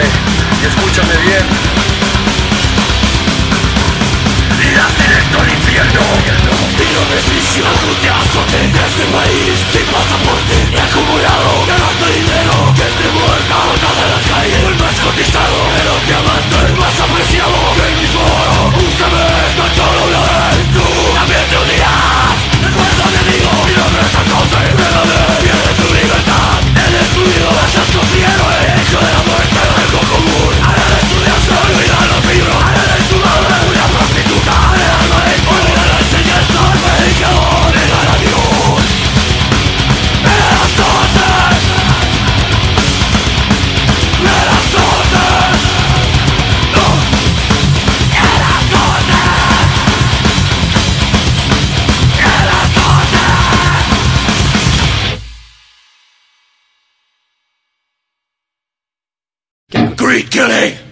Escúchame y escúchame bien. Irás directo al infierno. Tiro de prisión, puteazo de este país Sin pasaporte, he acumulado Ganaste dinero, que te muerta Boca de las calles, el más cotizado. Pero diamante, el más apreciado. Que el mismo oro, búscame No solo una vez, tú. También te odias Recuerda que digo, mi nombre es Alcote Pégale, pierdes tu libertad. El excluido de ser tu Blanco común, a la destrucción spree killing.